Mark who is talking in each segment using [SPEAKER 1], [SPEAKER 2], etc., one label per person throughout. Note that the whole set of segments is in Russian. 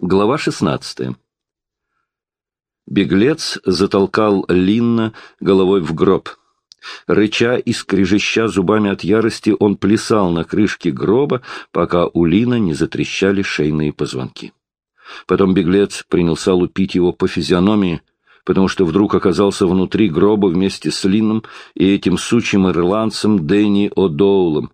[SPEAKER 1] Глава 16. Беглец затолкал Линна головой в гроб. Рыча и скрежеща зубами от ярости, он плясал на крышке гроба, пока у Лина не затрещали шейные позвонки. Потом беглец принялся лупить его по физиономии, потому что вдруг оказался внутри гроба вместе с Лином и этим сучьим ирландцем Дэнни О'Доулом.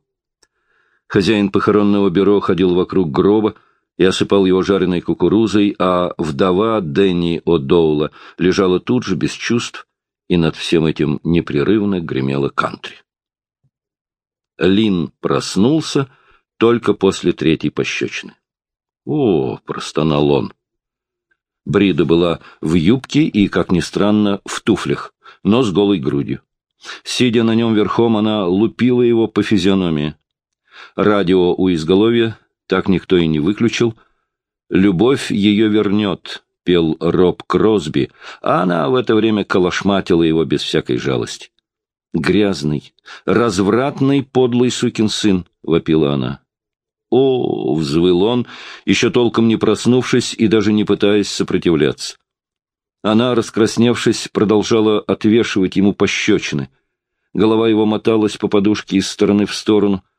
[SPEAKER 1] Хозяин похоронного бюро ходил вокруг гроба, и осыпал его жареной кукурузой, а вдова Дэнни О'Доула лежала тут же без чувств, и над всем этим непрерывно гремела кантри. Лин проснулся только после третьей пощечины. «О!» — простонал он. Брида была в юбке и, как ни странно, в туфлях, но с голой грудью. Сидя на нем верхом, она лупила его по физиономии. Радио у изголовья так никто и не выключил. «Любовь ее вернет», — пел Роб Кросби, а она в это время калашматила его без всякой жалости. «Грязный, развратный, подлый сукин сын», — вопила она. «О!» — взвыл он, еще толком не проснувшись и даже не пытаясь сопротивляться. Она, раскрасневшись, продолжала отвешивать ему пощечины. Голова его моталась по подушке из стороны в сторону —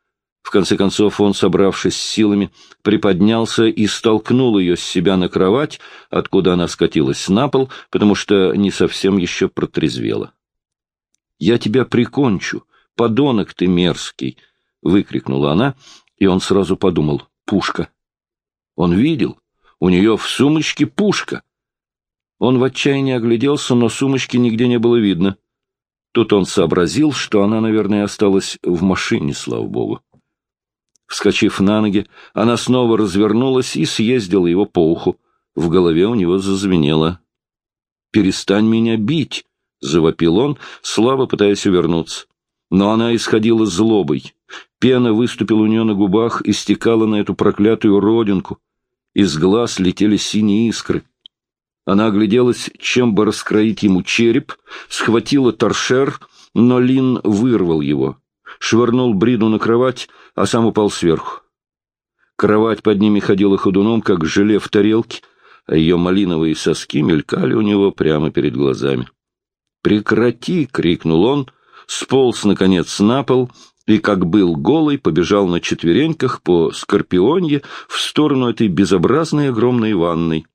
[SPEAKER 1] в конце концов он, собравшись с силами, приподнялся и столкнул ее с себя на кровать, откуда она скатилась на пол, потому что не совсем еще протрезвела. — Я тебя прикончу, подонок ты мерзкий! — выкрикнула она, и он сразу подумал — пушка. Он видел, у нее в сумочке пушка. Он в отчаянии огляделся, но сумочки нигде не было видно. Тут он сообразил, что она, наверное, осталась в машине, слава богу. Вскочив на ноги, она снова развернулась и съездила его по уху. В голове у него зазвенело. «Перестань меня бить!» — завопил он, слабо пытаясь увернуться. Но она исходила злобой. Пена выступила у нее на губах и стекала на эту проклятую родинку. Из глаз летели синие искры. Она огляделась, чем бы раскроить ему череп, схватила торшер, но Лин вырвал его швырнул Бриду на кровать, а сам упал сверху. Кровать под ними ходила ходуном, как желе в тарелке, а ее малиновые соски мелькали у него прямо перед глазами. «Прекрати!» — крикнул он, сполз, наконец, на пол и, как был голый, побежал на четвереньках по Скорпионье в сторону этой безобразной огромной ванной.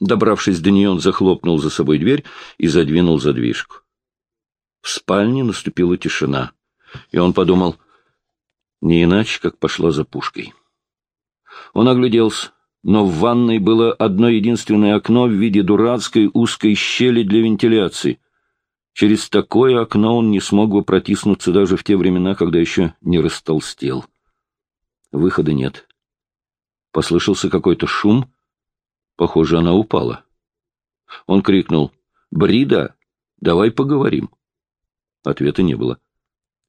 [SPEAKER 1] Добравшись до нее, он захлопнул за собой дверь и задвинул задвижку. В спальне наступила тишина и он подумал, не иначе, как пошла за пушкой. Он огляделся, но в ванной было одно единственное окно в виде дурацкой узкой щели для вентиляции. Через такое окно он не смог бы протиснуться даже в те времена, когда еще не растолстел. Выхода нет. Послышался какой-то шум. Похоже, она упала. Он крикнул «Брида, давай поговорим». Ответа не было.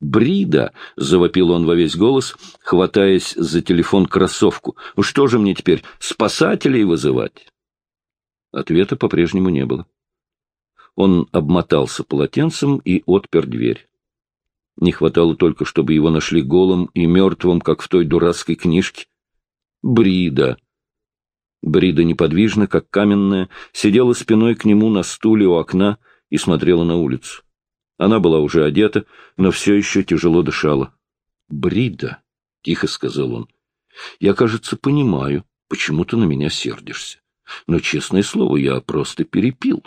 [SPEAKER 1] «Брида!» — завопил он во весь голос, хватаясь за телефон кроссовку. «Что же мне теперь, спасателей вызывать?» Ответа по-прежнему не было. Он обмотался полотенцем и отпер дверь. Не хватало только, чтобы его нашли голым и мертвым, как в той дурацкой книжке. «Брида!» Брида неподвижно, как каменная, сидела спиной к нему на стуле у окна и смотрела на улицу. Она была уже одета, но все еще тяжело дышала. — Брида, — тихо сказал он, — я, кажется, понимаю, почему ты на меня сердишься. Но, честное слово, я просто перепил.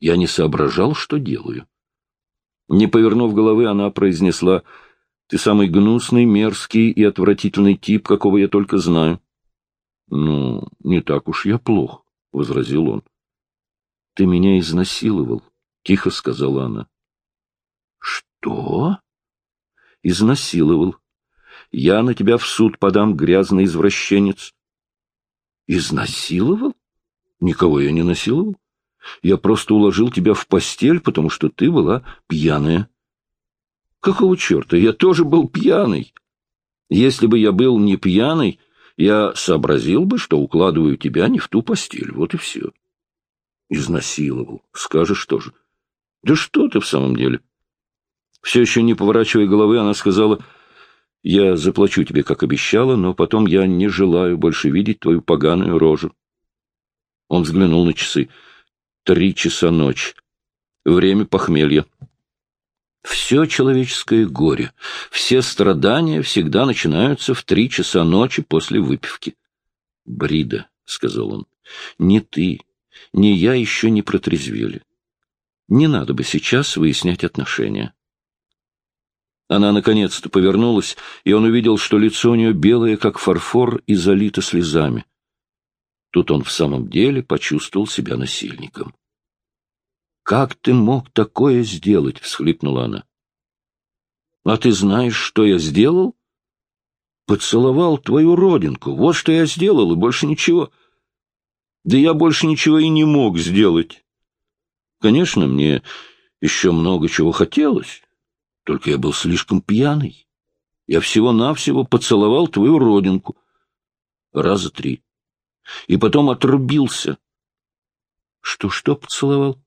[SPEAKER 1] Я не соображал, что делаю. Не повернув головы, она произнесла, — Ты самый гнусный, мерзкий и отвратительный тип, какого я только знаю. — Ну, не так уж я плох, — возразил он. — Ты меня изнасиловал, — тихо сказала она. Что? Изнасиловал. Я на тебя в суд подам, грязный извращенец. Изнасиловал? Никого я не насиловал. Я просто уложил тебя в постель, потому что ты была пьяная. Какого черта? Я тоже был пьяный. Если бы я был не пьяный, я сообразил бы, что укладываю тебя не в ту постель. Вот и все. Изнасиловал. Скажешь тоже. Да что ты в самом деле? Все еще не поворачивая головы, она сказала, Я заплачу тебе, как обещала, но потом я не желаю больше видеть твою поганую рожу. Он взглянул на часы. Три часа ночи. Время похмелья. Все человеческое горе, все страдания всегда начинаются в три часа ночи после выпивки. — Брида, — сказал он, — ни ты, ни я еще не протрезвели. Не надо бы сейчас выяснять отношения. Она наконец-то повернулась, и он увидел, что лицо у нее белое, как фарфор, и залито слезами. Тут он в самом деле почувствовал себя насильником. «Как ты мог такое сделать?» — всхлипнула она. «А ты знаешь, что я сделал?» «Поцеловал твою родинку. Вот что я сделал, и больше ничего. Да я больше ничего и не мог сделать. Конечно, мне еще много чего хотелось, только я был слишком пьяный. Я всего-навсего поцеловал твою родинку. Раза три. И потом отрубился. Что-что поцеловал?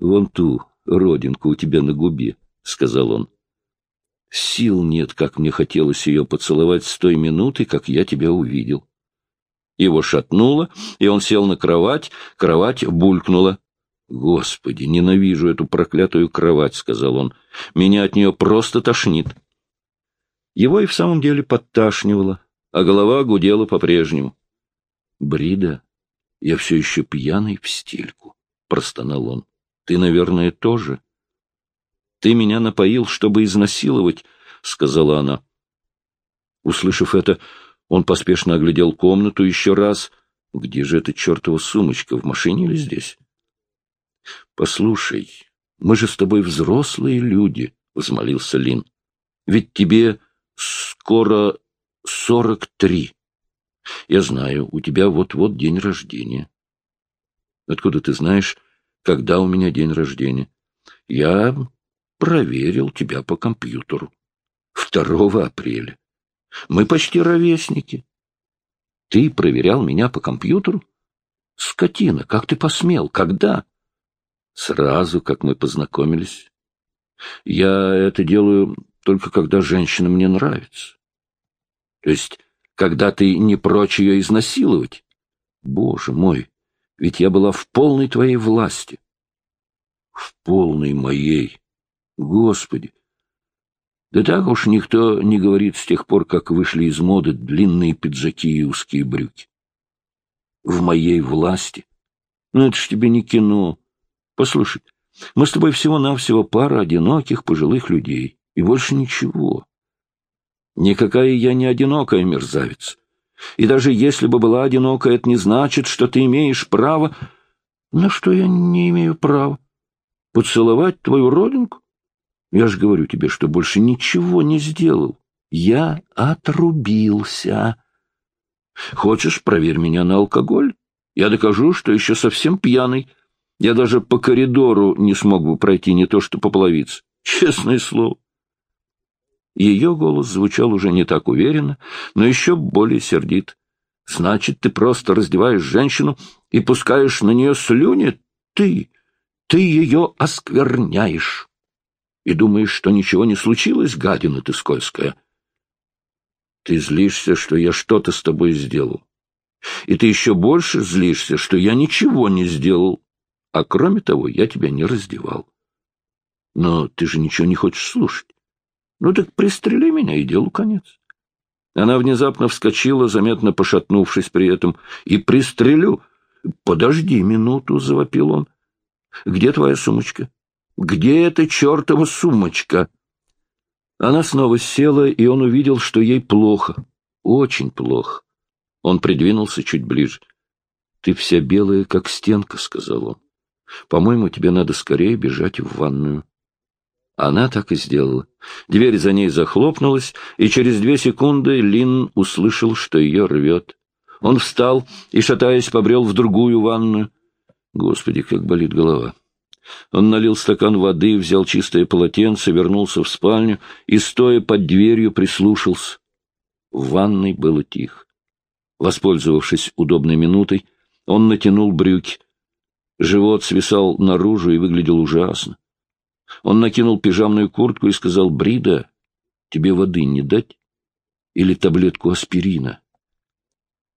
[SPEAKER 1] Вон ту родинку у тебя на губе, — сказал он. Сил нет, как мне хотелось ее поцеловать с той минуты, как я тебя увидел. Его шатнуло, и он сел на кровать, кровать булькнула. «Господи, ненавижу эту проклятую кровать», — сказал он. «Меня от нее просто тошнит». Его и в самом деле подташнивало, а голова гудела по-прежнему. «Брида, я все еще пьяный в стельку», — простонал он. Ты, наверное, тоже. Ты меня напоил, чтобы изнасиловать, — сказала она. Услышав это, он поспешно оглядел комнату еще раз. Где же эта чертова сумочка, в машине или здесь? — Послушай, мы же с тобой взрослые люди, — взмолился Лин. — Ведь тебе скоро сорок три. Я знаю, у тебя вот-вот день рождения. Откуда ты знаешь, когда у меня день рождения. Я проверил тебя по компьютеру. 2 апреля. Мы почти ровесники. Ты проверял меня по компьютеру? Скотина, как ты посмел? Когда? Сразу, как мы познакомились. Я это делаю только когда женщина мне нравится. То есть, когда ты не прочь ее изнасиловать? Боже мой, ведь я была в полной твоей власти. В полной моей. Господи! Да так уж никто не говорит с тех пор, как вышли из моды длинные пиджаки и узкие брюки. В моей власти. Ну, это ж тебе не кино. Послушай, мы с тобой всего-навсего пара одиноких пожилых людей. И больше ничего. Никакая я не одинокая мерзавец. И даже если бы была одинокая, это не значит, что ты имеешь право... На что я не имею права? Поцеловать твою родинку? Я же говорю тебе, что больше ничего не сделал. Я отрубился. Хочешь, проверь меня на алкоголь? Я докажу, что еще совсем пьяный. Я даже по коридору не смог бы пройти, не то что по половице. Честное слово. Ее голос звучал уже не так уверенно, но еще более сердит. «Значит, ты просто раздеваешь женщину и пускаешь на нее слюни? Ты, ты ее оскверняешь. И думаешь, что ничего не случилось, гадина ты скользкая? Ты злишься, что я что-то с тобой сделал. И ты еще больше злишься, что я ничего не сделал. А кроме того, я тебя не раздевал. Но ты же ничего не хочешь слушать. Ну так пристрели меня, и делу конец. Она внезапно вскочила, заметно пошатнувшись при этом. И пристрелю. Подожди минуту, завопил он. Где твоя сумочка? Где эта чертова сумочка? Она снова села, и он увидел, что ей плохо. Очень плохо. Он придвинулся чуть ближе. — Ты вся белая, как стенка, — сказал он. — По-моему, тебе надо скорее бежать в ванную. Она так и сделала. Дверь за ней захлопнулась, и через две секунды Лин услышал, что ее рвет. Он встал и, шатаясь, побрел в другую ванную. Господи, как болит голова. Он налил стакан воды, взял чистое полотенце, вернулся в спальню и, стоя под дверью, прислушался. В ванной было тихо. Воспользовавшись удобной минутой, он натянул брюки. Живот свисал наружу и выглядел ужасно. Он накинул пижамную куртку и сказал «Брида, тебе воды не дать? Или таблетку аспирина?»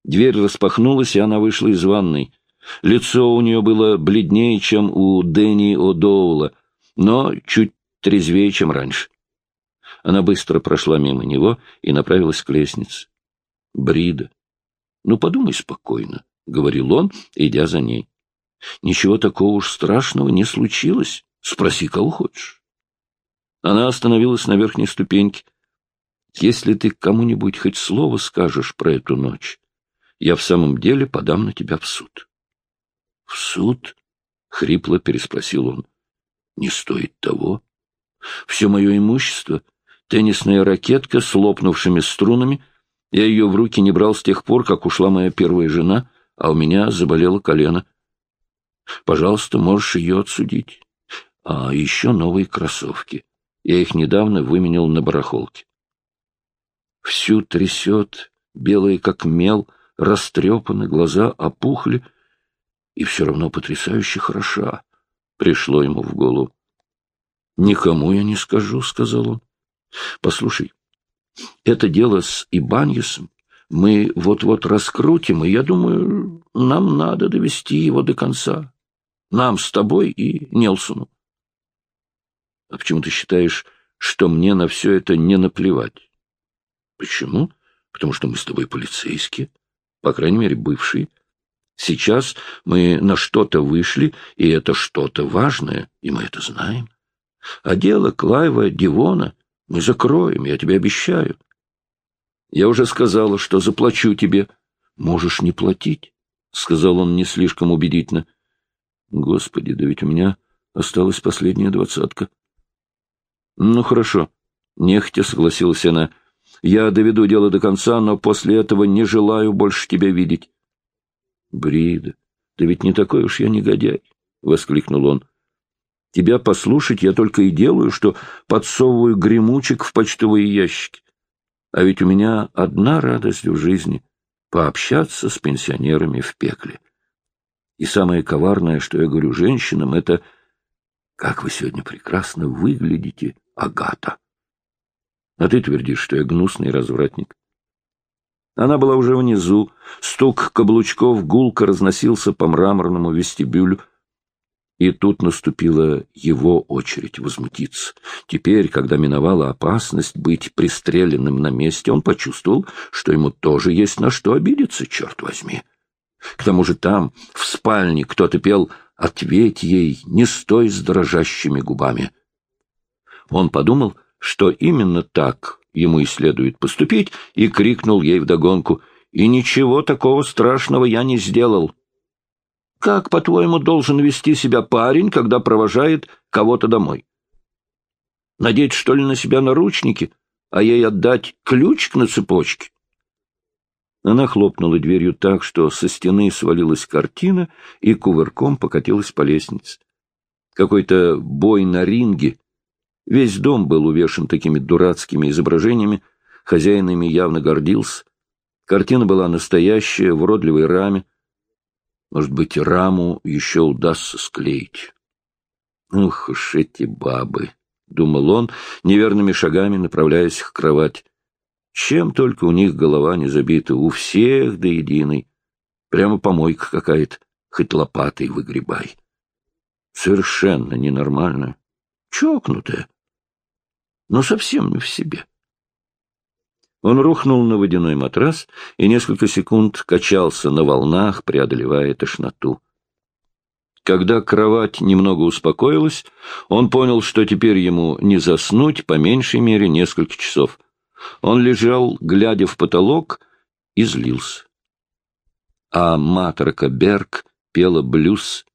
[SPEAKER 1] Дверь распахнулась, и она вышла из ванной. Лицо у нее было бледнее, чем у Дэнни О'Доула, но чуть трезвее, чем раньше. Она быстро прошла мимо него и направилась к лестнице. Брида. Ну, подумай спокойно, — говорил он, идя за ней. Ничего такого уж страшного не случилось. Спроси, кого хочешь. Она остановилась на верхней ступеньке. Если ты кому-нибудь хоть слово скажешь про эту ночь, я в самом деле подам на тебя в суд. — В суд? — хрипло переспросил он. — Не стоит того. Все мое имущество, теннисная ракетка с лопнувшими струнами, я ее в руки не брал с тех пор, как ушла моя первая жена, а у меня заболело колено. Пожалуйста, можешь ее отсудить. А еще новые кроссовки. Я их недавно выменял на барахолке. Всю трясет, белые как мел, растрепаны, глаза опухли, и все равно потрясающе хороша. Пришло ему в голову. «Никому я не скажу», — сказал он. «Послушай, это дело с Ибаньесом мы вот-вот раскрутим, и я думаю, нам надо довести его до конца. Нам с тобой и Нелсону. А почему ты считаешь, что мне на все это не наплевать? Почему? Потому что мы с тобой полицейские, по крайней мере, бывшие. Сейчас мы на что-то вышли, и это что-то важное, и мы это знаем. А дело Клайва Дивона мы закроем, я тебе обещаю. Я уже сказала, что заплачу тебе. Можешь не платить, — сказал он не слишком убедительно. Господи, да ведь у меня осталась последняя двадцатка. Ну, хорошо, — нехотя согласилась она. Я доведу дело до конца, но после этого не желаю больше тебя видеть. Брида, да ведь не такой уж я негодяй, — воскликнул он. Тебя послушать я только и делаю, что подсовываю гремучек в почтовые ящики. А ведь у меня одна радость в жизни — пообщаться с пенсионерами в пекле. И самое коварное, что я говорю женщинам, это «Как вы сегодня прекрасно выглядите, Агата!» А ты твердишь, что я гнусный развратник. Она была уже внизу, стук каблучков гулко разносился по мраморному вестибюлю, и тут наступила его очередь возмутиться. Теперь, когда миновала опасность быть пристреленным на месте, он почувствовал, что ему тоже есть на что обидеться, черт возьми. К тому же там, в спальне, кто-то пел «Ответь ей, не стой с дрожащими губами». Он подумал, что именно так ему и следует поступить, и крикнул ей вдогонку «И ничего такого страшного я не сделал». Как, по-твоему, должен вести себя парень, когда провожает кого-то домой? Надеть, что ли, на себя наручники, а ей отдать ключик на цепочке? Она хлопнула дверью так, что со стены свалилась картина и кувырком покатилась по лестнице. Какой-то бой на ринге. Весь дом был увешан такими дурацкими изображениями, хозяин ими явно гордился. Картина была настоящая, в уродливой раме, может быть, раму еще удастся склеить. Ух уж эти бабы! — думал он, неверными шагами направляясь к кровати. Чем только у них голова не забита, у всех до единой. Прямо помойка какая-то, хоть лопатой выгребай. Совершенно ненормально. Чокнутая. Но совсем не в себе. Он рухнул на водяной матрас и несколько секунд качался на волнах, преодолевая тошноту. Когда кровать немного успокоилась, он понял, что теперь ему не заснуть по меньшей мере несколько часов. Он лежал, глядя в потолок, и злился. А Матрака Берг пела блюз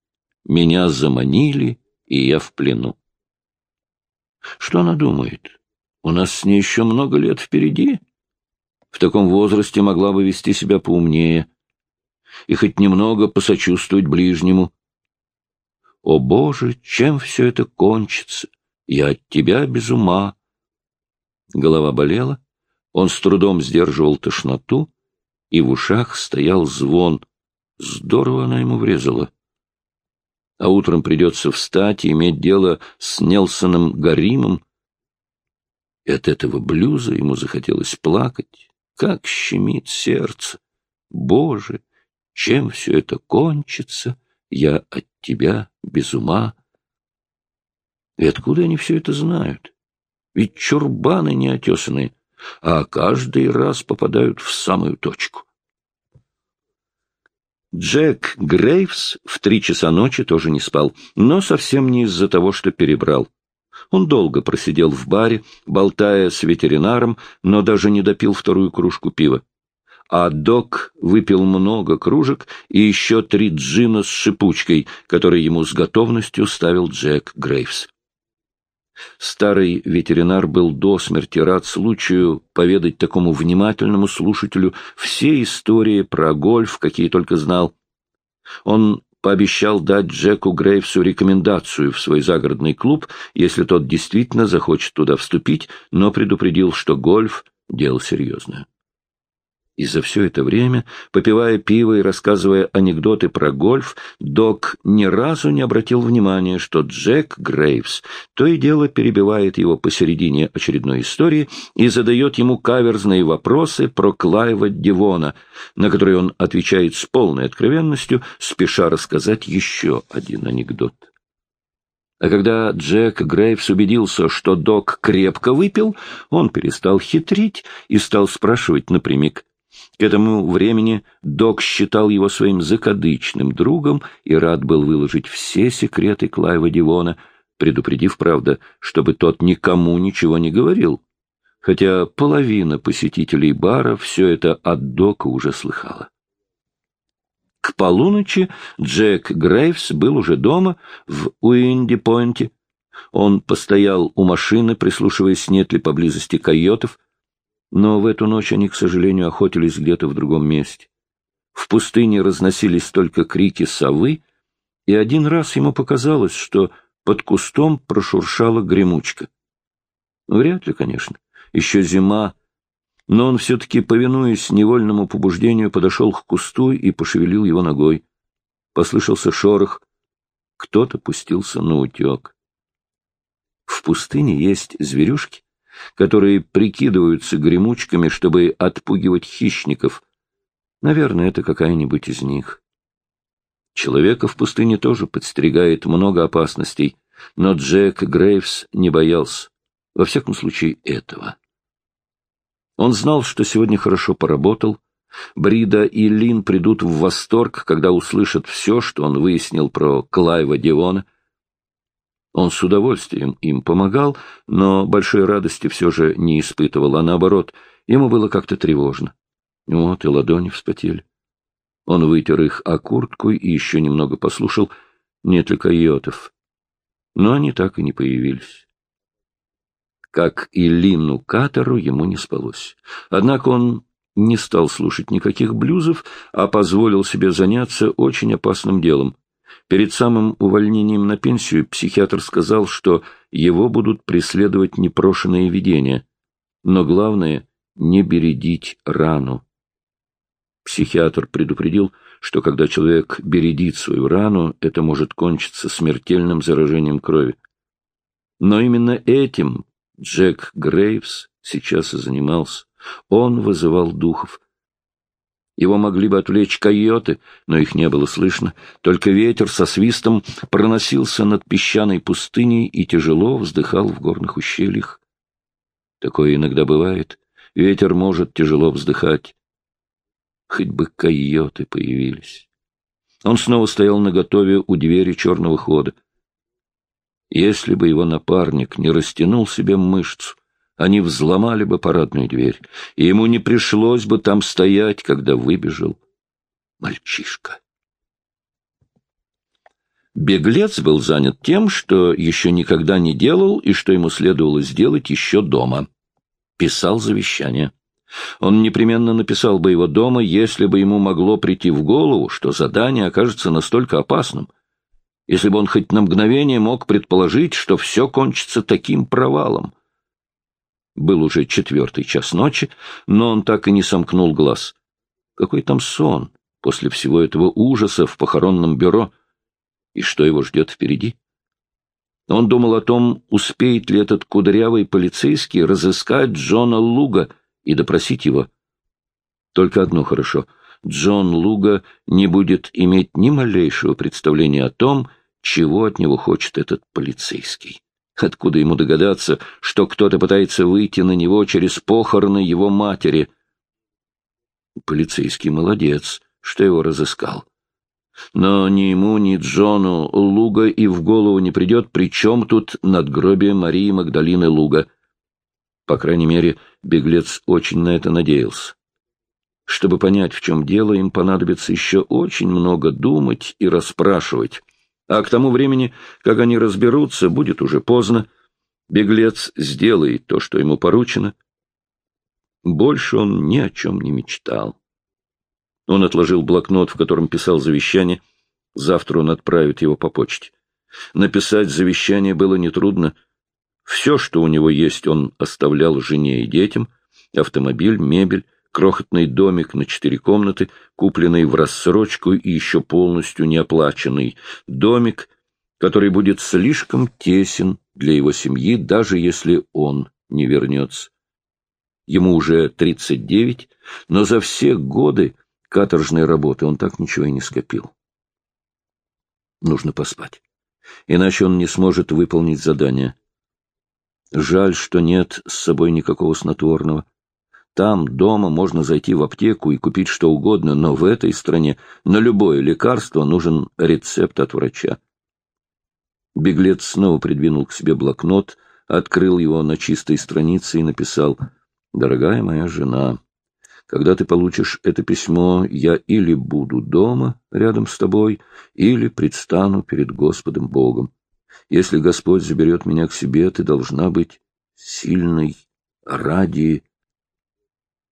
[SPEAKER 1] «Меня заманили, и я в плену». Что она думает? У нас с ней еще много лет впереди в таком возрасте могла бы вести себя поумнее и хоть немного посочувствовать ближнему. О, Боже, чем все это кончится? Я от тебя без ума. Голова болела, он с трудом сдерживал тошноту, и в ушах стоял звон. Здорово она ему врезала. А утром придется встать и иметь дело с Нелсоном Гаримом, И от этого блюза ему захотелось плакать. Как щемит сердце! Боже, чем все это кончится? Я от тебя без ума. И откуда они все это знают? Ведь чурбаны неотесанные, а каждый раз попадают в самую точку. Джек Грейвс в три часа ночи тоже не спал, но совсем не из-за того, что перебрал. Он долго просидел в баре, болтая с ветеринаром, но даже не допил вторую кружку пива. А док выпил много кружек и еще три джина с шипучкой, которые ему с готовностью ставил Джек Грейвс. Старый ветеринар был до смерти рад случаю поведать такому внимательному слушателю все истории про гольф, какие только знал. Он пообещал дать Джеку Грейвсу рекомендацию в свой загородный клуб, если тот действительно захочет туда вступить, но предупредил, что гольф — дело серьезное. И за все это время, попивая пиво и рассказывая анекдоты про гольф, док ни разу не обратил внимания, что Джек Грейвс то и дело перебивает его посередине очередной истории и задает ему каверзные вопросы про Клайва Дивона, на которые он отвечает с полной откровенностью, спеша рассказать еще один анекдот. А когда Джек Грейвс убедился, что док крепко выпил, он перестал хитрить и стал спрашивать напрямик — к этому времени док считал его своим закадычным другом и рад был выложить все секреты Клайва Дивона, предупредив, правда, чтобы тот никому ничего не говорил, хотя половина посетителей бара все это от дока уже слыхала. К полуночи Джек Грейвс был уже дома в Уинди-Пойнте. Он постоял у машины, прислушиваясь, нет ли поблизости койотов, но в эту ночь они, к сожалению, охотились где-то в другом месте. В пустыне разносились только крики совы, и один раз ему показалось, что под кустом прошуршала гремучка. Вряд ли, конечно. Еще зима. Но он все-таки, повинуясь невольному побуждению, подошел к кусту и пошевелил его ногой. Послышался шорох. Кто-то пустился на утек. В пустыне есть зверюшки, которые прикидываются гремучками, чтобы отпугивать хищников. Наверное, это какая-нибудь из них. Человека в пустыне тоже подстерегает много опасностей, но Джек Грейвс не боялся, во всяком случае, этого. Он знал, что сегодня хорошо поработал, Брида и Лин придут в восторг, когда услышат все, что он выяснил про Клайва Дивона, он с удовольствием им помогал, но большой радости все же не испытывал, а наоборот, ему было как-то тревожно. Вот и ладони вспотели. Он вытер их о куртку и еще немного послушал, нет ли койотов. Но они так и не появились. Как и Лину Катеру, ему не спалось. Однако он не стал слушать никаких блюзов, а позволил себе заняться очень опасным делом. Перед самым увольнением на пенсию психиатр сказал, что его будут преследовать непрошенные видения, но главное — не бередить рану. Психиатр предупредил, что когда человек бередит свою рану, это может кончиться смертельным заражением крови. Но именно этим Джек Грейвс сейчас и занимался. Он вызывал духов, его могли бы отвлечь койоты, но их не было слышно. Только ветер со свистом проносился над песчаной пустыней и тяжело вздыхал в горных ущельях. Такое иногда бывает. Ветер может тяжело вздыхать. Хоть бы койоты появились. Он снова стоял наготове у двери черного хода. Если бы его напарник не растянул себе мышцу, они взломали бы парадную дверь, и ему не пришлось бы там стоять, когда выбежал мальчишка. Беглец был занят тем, что еще никогда не делал и что ему следовало сделать еще дома. Писал завещание. Он непременно написал бы его дома, если бы ему могло прийти в голову, что задание окажется настолько опасным, если бы он хоть на мгновение мог предположить, что все кончится таким провалом. Был уже четвертый час ночи, но он так и не сомкнул глаз. Какой там сон после всего этого ужаса в похоронном бюро? И что его ждет впереди? Он думал о том, успеет ли этот кудрявый полицейский разыскать Джона Луга и допросить его. Только одно хорошо — Джон Луга не будет иметь ни малейшего представления о том, чего от него хочет этот полицейский. Откуда ему догадаться, что кто-то пытается выйти на него через похороны его матери? Полицейский молодец, что его разыскал. Но ни ему, ни Джону Луга и в голову не придет, при чем тут надгробие Марии Магдалины Луга. По крайней мере, беглец очень на это надеялся. Чтобы понять, в чем дело, им понадобится еще очень много думать и расспрашивать. А к тому времени, как они разберутся, будет уже поздно. Беглец сделает то, что ему поручено. Больше он ни о чем не мечтал. Он отложил блокнот, в котором писал завещание. Завтра он отправит его по почте. Написать завещание было нетрудно. Все, что у него есть, он оставлял жене и детям. Автомобиль, мебель, крохотный домик на четыре комнаты, купленный в рассрочку и еще полностью неоплаченный. Домик, который будет слишком тесен для его семьи, даже если он не вернется. Ему уже 39, но за все годы каторжной работы он так ничего и не скопил. Нужно поспать, иначе он не сможет выполнить задание. Жаль, что нет с собой никакого снотворного. Там, дома, можно зайти в аптеку и купить что угодно, но в этой стране на любое лекарство нужен рецепт от врача. Беглец снова придвинул к себе блокнот, открыл его на чистой странице и написал «Дорогая моя жена, когда ты получишь это письмо, я или буду дома рядом с тобой, или предстану перед Господом Богом. Если Господь заберет меня к себе, ты должна быть сильной ради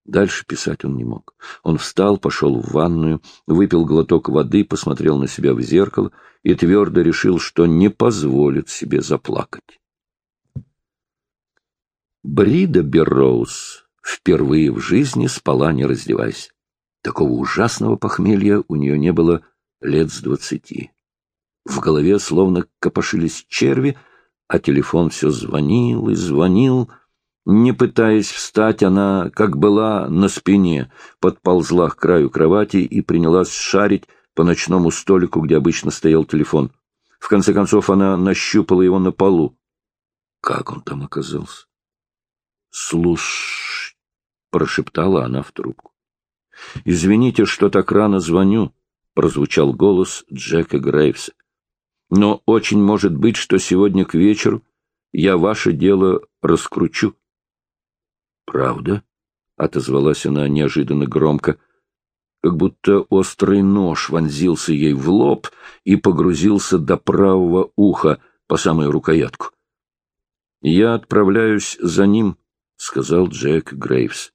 [SPEAKER 1] Дальше писать он не мог. Он встал, пошел в ванную, выпил глоток воды, посмотрел на себя в зеркало и твердо решил, что не позволит себе заплакать. Брида Берроуз впервые в жизни спала, не раздеваясь. Такого ужасного похмелья у нее не было лет с двадцати. В голове словно копошились черви, а телефон все звонил и звонил — не пытаясь встать, она, как была, на спине, подползла к краю кровати и принялась шарить по ночному столику, где обычно стоял телефон. В конце концов, она нащупала его на полу. Как он там оказался? «Слушай», — прошептала она в трубку. «Извините, что так рано звоню», — прозвучал голос Джека Грейвса. «Но очень может быть, что сегодня к вечеру я ваше дело раскручу». «Правда?» — отозвалась она неожиданно громко, как будто острый нож вонзился ей в лоб и погрузился до правого уха по самую рукоятку. «Я отправляюсь за ним», — сказал Джек Грейвс.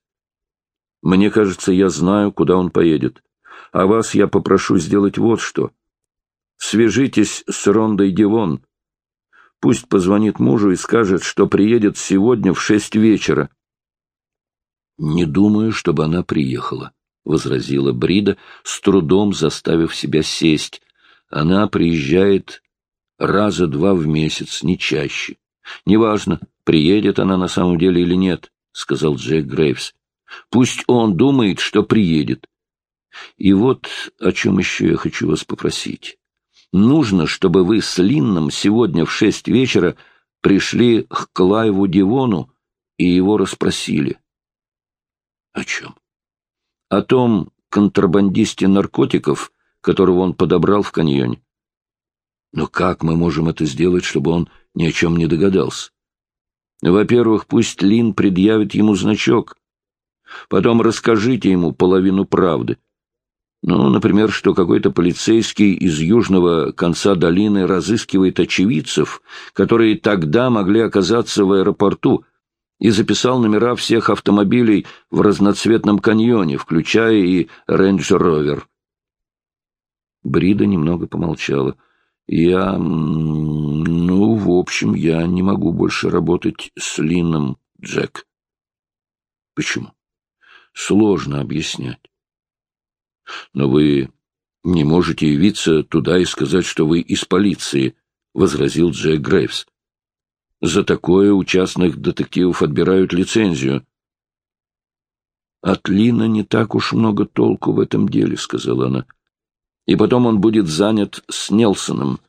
[SPEAKER 1] «Мне кажется, я знаю, куда он поедет. А вас я попрошу сделать вот что. Свяжитесь с Рондой Дивон. Пусть позвонит мужу и скажет, что приедет сегодня в шесть вечера. Не думаю, чтобы она приехала, возразила Брида, с трудом заставив себя сесть. Она приезжает раза два в месяц, не чаще. Неважно, приедет она на самом деле или нет, сказал Джек Грейвс. Пусть он думает, что приедет. И вот о чем еще я хочу вас попросить. Нужно, чтобы вы с Линном сегодня в шесть вечера пришли к Клайву Дивону и его расспросили. О чем? О том контрабандисте наркотиков, которого он подобрал в каньоне. Но как мы можем это сделать, чтобы он ни о чем не догадался? Во-первых, пусть Лин предъявит ему значок. Потом расскажите ему половину правды. Ну, например, что какой-то полицейский из южного конца долины разыскивает очевидцев, которые тогда могли оказаться в аэропорту — и записал номера всех автомобилей в разноцветном каньоне, включая и рейндж-ровер. Брида немного помолчала. «Я... ну, в общем, я не могу больше работать с Лином, Джек». «Почему?» «Сложно объяснять». «Но вы не можете явиться туда и сказать, что вы из полиции», — возразил Джек Грейвс. За такое у частных детективов отбирают лицензию. От Лина не так уж много толку в этом деле, — сказала она. И потом он будет занят с Нелсоном.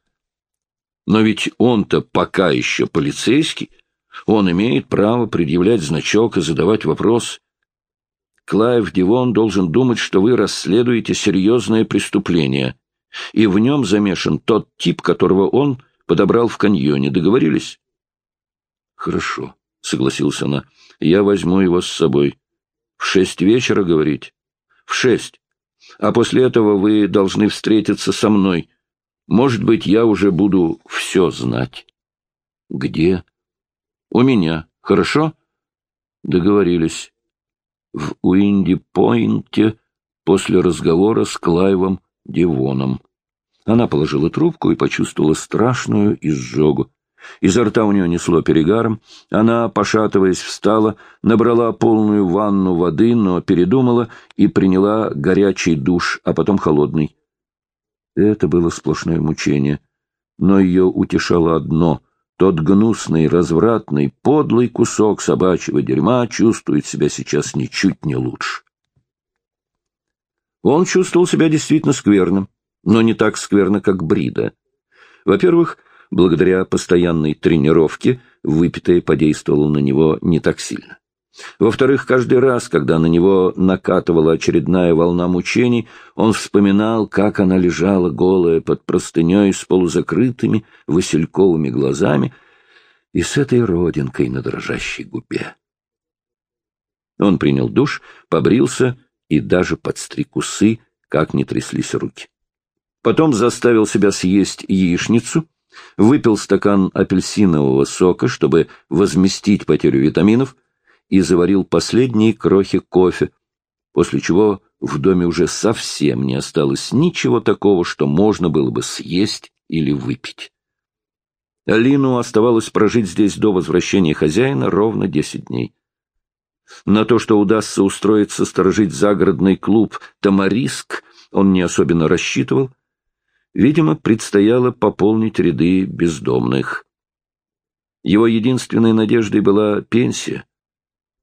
[SPEAKER 1] Но ведь он-то пока еще полицейский. Он имеет право предъявлять значок и задавать вопрос. Клайв Дивон должен думать, что вы расследуете серьезное преступление, и в нем замешан тот тип, которого он подобрал в каньоне. Договорились? — Хорошо, — согласился она. — Я возьму его с собой. В шесть вечера, говорить? В шесть. А после этого вы должны встретиться со мной. Может быть, я уже буду все знать. Где? У меня. Хорошо? Договорились в Уинди-Пойнте после разговора с Клайвом Дивоном. Она положила трубку и почувствовала страшную изжогу. Изо рта у нее несло перегаром. Она, пошатываясь, встала, набрала полную ванну воды, но передумала и приняла горячий душ, а потом холодный. Это было сплошное мучение. Но ее утешало одно тот гнусный, развратный, подлый кусок собачьего дерьма чувствует себя сейчас ничуть не лучше. Он чувствовал себя действительно скверным, но не так скверно, как Брида. Во-первых, благодаря постоянной тренировке выпитое подействовало на него не так сильно. Во-вторых, каждый раз, когда на него накатывала очередная волна мучений, он вспоминал, как она лежала голая под простыней с полузакрытыми васильковыми глазами и с этой родинкой на дрожащей губе. Он принял душ, побрился и даже подстриг усы, как не тряслись руки. Потом заставил себя съесть яичницу, выпил стакан апельсинового сока, чтобы возместить потерю витаминов — и заварил последние крохи кофе, после чего в доме уже совсем не осталось ничего такого, что можно было бы съесть или выпить. Алину оставалось прожить здесь до возвращения хозяина ровно десять дней. На то, что удастся устроиться сторожить загородный клуб «Тамариск», он не особенно рассчитывал. Видимо, предстояло пополнить ряды бездомных. Его единственной надеждой была пенсия.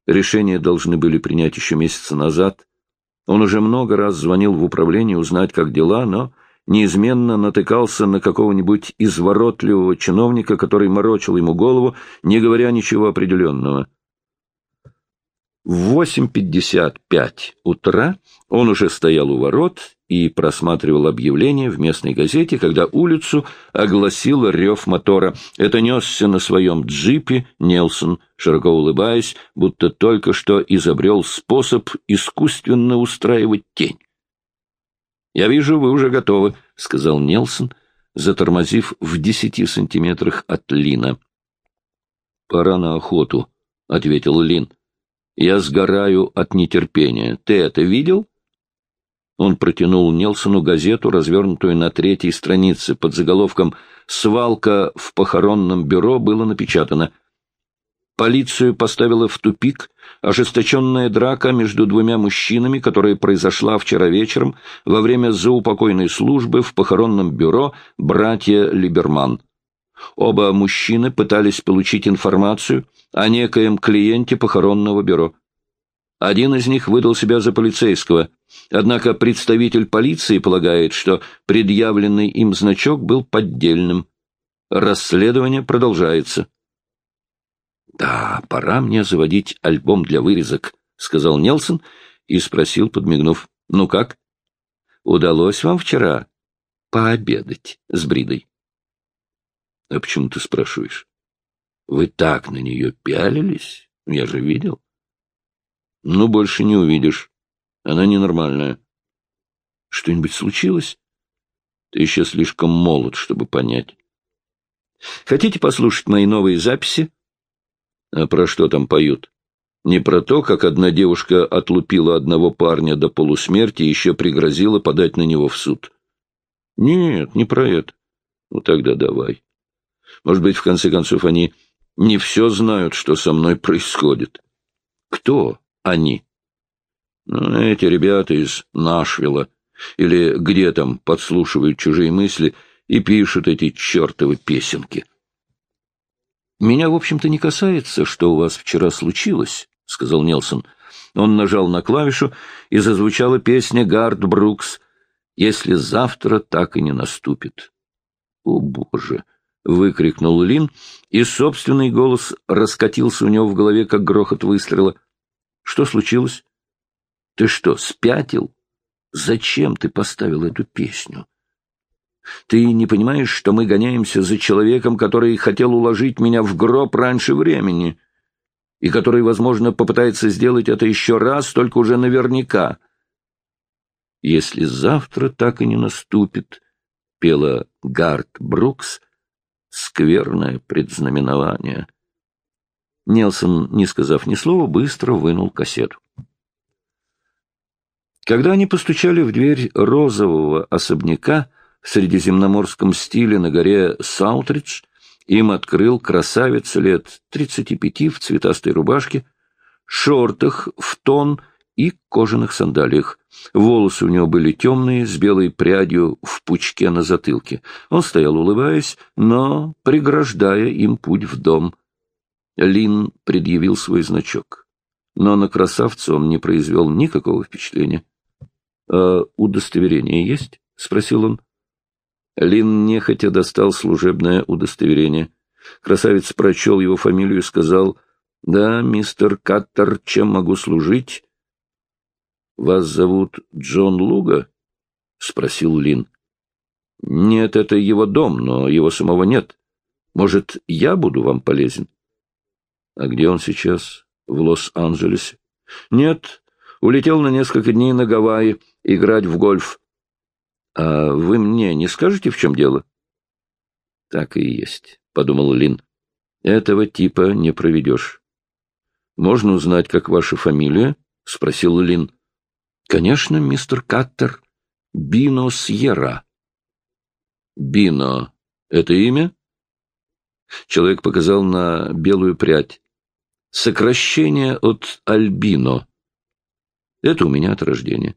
[SPEAKER 1] Решение должны были принять еще месяца назад. Он уже много раз звонил в управление узнать, как дела, но неизменно натыкался на какого-нибудь изворотливого чиновника, который морочил ему голову, не говоря ничего определенного. В 8.55 утра он уже стоял у ворот и просматривал объявление в местной газете, когда улицу огласил рев мотора. Это несся на своем джипе Нелсон, широко улыбаясь, будто только что изобрел способ искусственно устраивать тень. «Я вижу, вы уже готовы», — сказал Нелсон, затормозив в десяти сантиметрах от Лина. «Пора на охоту», — ответил Лин. Я сгораю от нетерпения. Ты это видел? Он протянул Нелсону газету, развернутую на третьей странице. Под заголовком «Свалка в похоронном бюро» было напечатано «Полицию поставила в тупик ожесточенная драка между двумя мужчинами, которая произошла вчера вечером во время заупокойной службы в похоронном бюро «Братья Либерман». Оба мужчины пытались получить информацию о некоем клиенте похоронного бюро. Один из них выдал себя за полицейского, однако представитель полиции полагает, что предъявленный им значок был поддельным. Расследование продолжается. «Да, пора мне заводить альбом для вырезок», — сказал Нелсон и спросил, подмигнув. «Ну как? Удалось вам вчера пообедать с Бридой?» — А почему ты спрашиваешь? — Вы так на нее пялились? Я же видел. — Ну, больше не увидишь. Она ненормальная. — Что-нибудь случилось? Ты еще слишком молод, чтобы понять. Хотите послушать мои новые записи? А про что там поют? Не про то, как одна девушка отлупила одного парня до полусмерти и еще пригрозила подать на него в суд. Нет, не про это. Ну тогда давай. Может быть, в конце концов, они не все знают, что со мной происходит. Кто они? Ну, эти ребята из Нашвилла, или где там подслушивают чужие мысли и пишут эти чертовы песенки. «Меня, в общем-то, не касается, что у вас вчера случилось», — сказал Нелсон. Он нажал на клавишу, и зазвучала песня «Гард Брукс», «Если завтра так и не наступит». «О, Боже!» — выкрикнул Лин, и собственный голос раскатился у него в голове, как грохот выстрела. «Что случилось? Ты что, спятил? Зачем ты поставил эту песню?» Ты не понимаешь, что мы гоняемся за человеком, который хотел уложить меня в гроб раньше времени, и который, возможно, попытается сделать это еще раз, только уже наверняка. Если завтра так и не наступит, — пела Гард Брукс, — скверное предзнаменование. Нелсон, не сказав ни слова, быстро вынул кассету. Когда они постучали в дверь розового особняка, в средиземноморском стиле на горе Саутридж, им открыл красавец лет тридцати пяти в цветастой рубашке, шортах в тон и кожаных сандалиях. Волосы у него были темные, с белой прядью в пучке на затылке. Он стоял, улыбаясь, но преграждая им путь в дом. Лин предъявил свой значок. Но на красавца он не произвел никакого впечатления. — А удостоверение есть? — спросил он. Лин нехотя достал служебное удостоверение. Красавец прочел его фамилию и сказал, «Да, мистер Каттер, чем могу служить?» «Вас зовут Джон Луга?» — спросил Лин. «Нет, это его дом, но его самого нет. Может, я буду вам полезен?» «А где он сейчас? В Лос-Анджелесе?» «Нет, улетел на несколько дней на Гавайи играть в гольф». — А вы мне не скажете, в чем дело? — Так и есть, — подумал Лин. — Этого типа не проведешь. — Можно узнать, как ваша фамилия? — спросил Лин. — Конечно, мистер Каттер. Бино Сьерра. — Бино — это имя? Человек показал на белую прядь. Сокращение от альбино. Это у меня от рождения.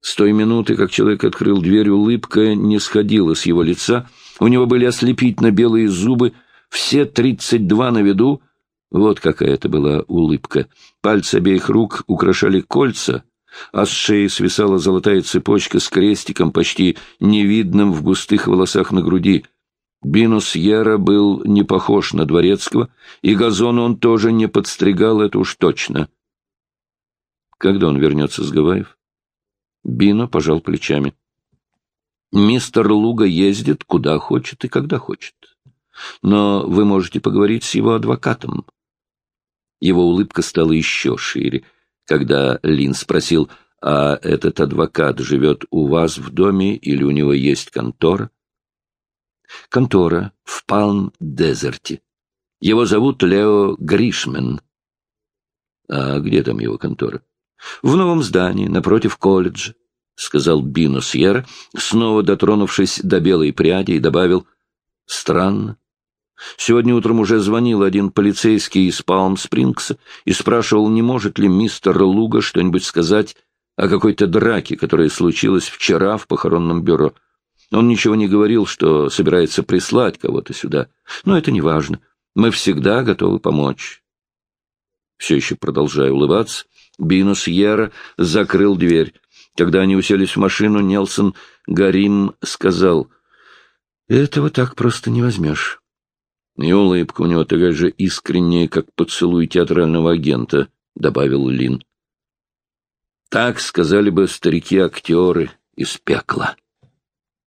[SPEAKER 1] С той минуты, как человек открыл дверь, улыбка не сходила с его лица. У него были ослепительно белые зубы, все тридцать два на виду. Вот какая это была улыбка. Пальцы обеих рук украшали кольца, а с шеи свисала золотая цепочка с крестиком, почти невидным в густых волосах на груди. Бинус Яра был не похож на дворецкого, и газон он тоже не подстригал, это уж точно. Когда он вернется с Гавайев? Бино пожал плечами. Мистер Луга ездит куда хочет и когда хочет. Но вы можете поговорить с его адвокатом. Его улыбка стала еще шире, когда Лин спросил, а этот адвокат живет у вас в доме или у него есть контора? Контора в Палм-Дезерте. Его зовут Лео Гришмен. А где там его контора? В новом здании, напротив колледжа, — сказал Бино Сьерра, снова дотронувшись до белой пряди, и добавил, — странно. Сегодня утром уже звонил один полицейский из Палм-Спрингса и спрашивал, не может ли мистер Луга что-нибудь сказать о какой-то драке, которая случилась вчера в похоронном бюро. Он ничего не говорил, что собирается прислать кого-то сюда. Но это не важно. Мы всегда готовы помочь. Все еще продолжая улыбаться, Бинус Йера закрыл дверь. Когда они уселись в машину, Нелсон Гарим сказал, «Этого так просто не возьмешь». И улыбка у него такая же искренняя, как поцелуй театрального агента, — добавил Лин. Так сказали бы старики-актеры из пекла.